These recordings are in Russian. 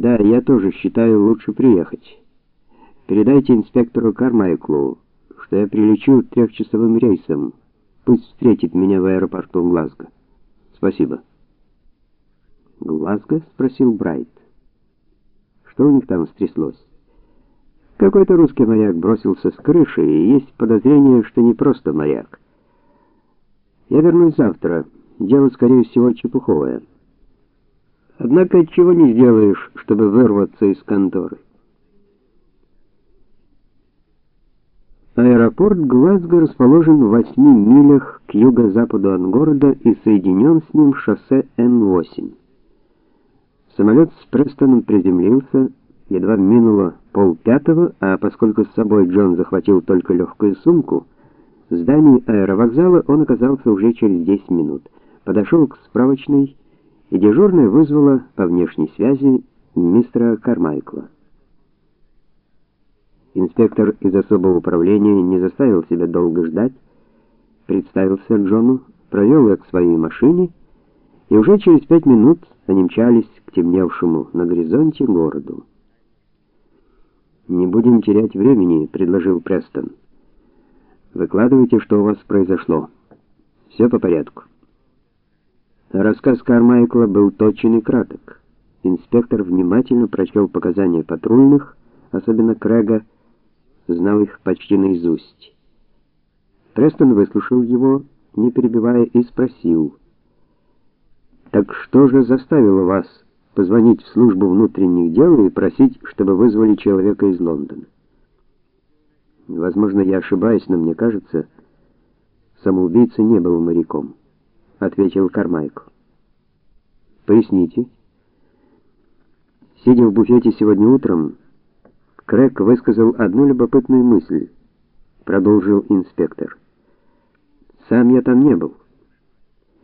Да, я тоже считаю лучше приехать. Передайте инспектору Кармайклу, что я прилечу трехчасовым рейсом. Пусть встретит меня в аэропорту Глазго. Спасибо. Глазго спросил Брайт. Что у них там стряслось? Какой-то русский моряк бросился с крыши, и есть подозрение, что не просто моряк. Я вернусь завтра. Дело, скорее всего, чепуховое. Однако чего не сделаешь, чтобы вырваться из конторы. Аэропорт Глазго расположен в 8 милях к юго-западу от города и соединен с ним шоссе Н8. Самолет с Престоном приземлился, едва минуло полпятого, а поскольку с собой Джон захватил только легкую сумку, в здании аэровокзала он оказался уже через 10 минут. Подошел к справочной, и дежурная вызвала по внешней связи мистера Кармайкла. Инспектор из особого управления не заставил себя долго ждать, представился Джону, провел их к своей машине, и уже через пять минут они мчались к темневшему на горизонте городу. Не будем терять времени, предложил Престон. Выкладывайте, что у вас произошло. Все по порядку. Рассказ Кармайкла был точен и краток. Инспектор внимательно прочел показания патрульных, особенно Крэга, знал их почти наизусть. Престон выслушал его, не перебивая, и спросил: "Так что же заставило вас позвонить в службу внутренних дел и просить, чтобы вызвали человека из Лондона?" Возможно, я ошибаюсь, но мне кажется, самоубийца не был моряком, ответил Кармайкл. Поясните. Сидя в буфете сегодня утром, Крэк высказал одну любопытную мысль, продолжил инспектор. Сам я там не был.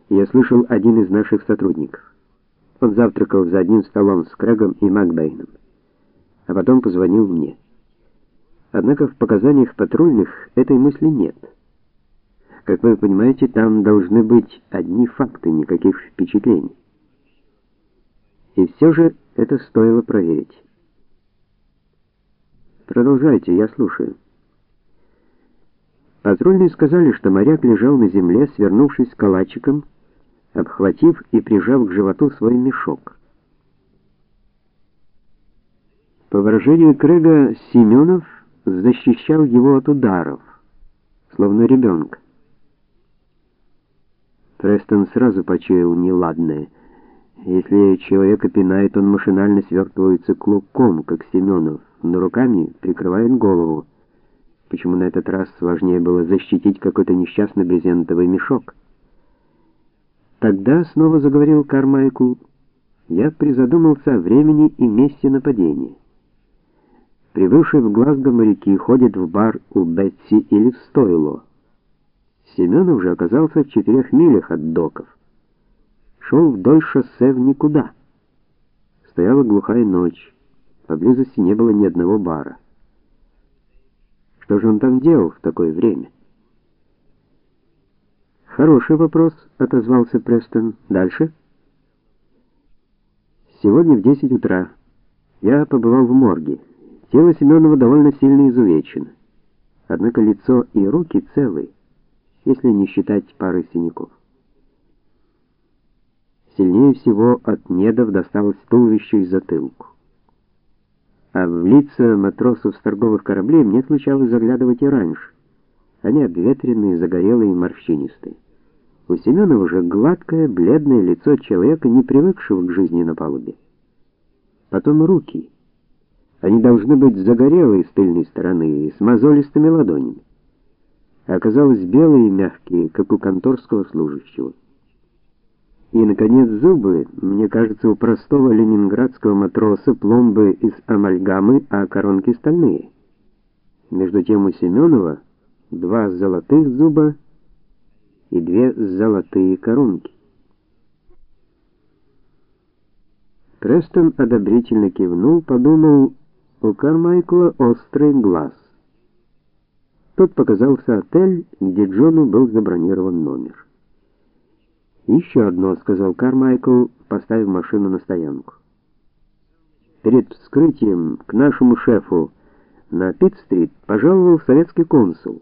Я слышал один из наших сотрудников. Он завтракал за одним столом с Крэгом и Макбейном, а потом позвонил мне. Однако в показаниях патрульных этой мысли нет. Как вы понимаете, там должны быть одни факты, никаких впечатлений. И все же это стоило проверить. Продолжайте, я слушаю. Патрульные сказали, что моряк лежал на земле, свернувшись калачиком, обхватив и прижав к животу свой мешок. По выражению Крэга, Семенов защищал его от ударов, словно ребенка. Престон сразу почуял неладное. Если человека пинает, он машинально свертывается клубком, как Семенов но руками прикрывает голову. Почему на этот раз важнее было защитить какой-то несчастный брезентовый мешок? Тогда снова заговорил Кармайкл. Я призадумался о времени и месте нападения. Прибывшие в Глазго моряки ходят в бар у Бетси или в стойло. Семенов же оказался в четырех милях от доков. Шел вдоль шоссе в никуда. Стояла глухая ночь. Поблизости не было ни одного бара. Что же он там делал в такое время? Хороший вопрос, отозвался Престон. Дальше? Сегодня в 10 утра я побывал в морге. Тело Семенова довольно сильно изувечено. Однако лицо и руки целы, если не считать пары синяков. Сильнее всего от недов досталось туловищу и затылку а в лица матросов с торговых кораблей мне случалось заглядывать и раньше. Они обветренные, загорелые и морщинистые. У Семенова уже гладкое, бледное лицо человека, не привыкшего к жизни на палубе. Потом руки. Они должны быть загорелые с тыльной стороны и с мозолистыми ладонями. А оказалось белые и мягкие, как у конторского служащего. И наконец зубы. Мне кажется, у простого ленинградского матроса пломбы из амальгамы, а коронки стальные. Между тем у Семенова два золотых зуба и две золотые коронки. Престон одобрительно кивнул, подумал, у Кармайкла острый глаз. Тут показался отель, где Джону был забронирован номер. «Еще одно», — сказал Кармайкл, поставив машину на стоянку. Перед вскрытием к нашему шефу на Питт-стрит пожаловал советский консул.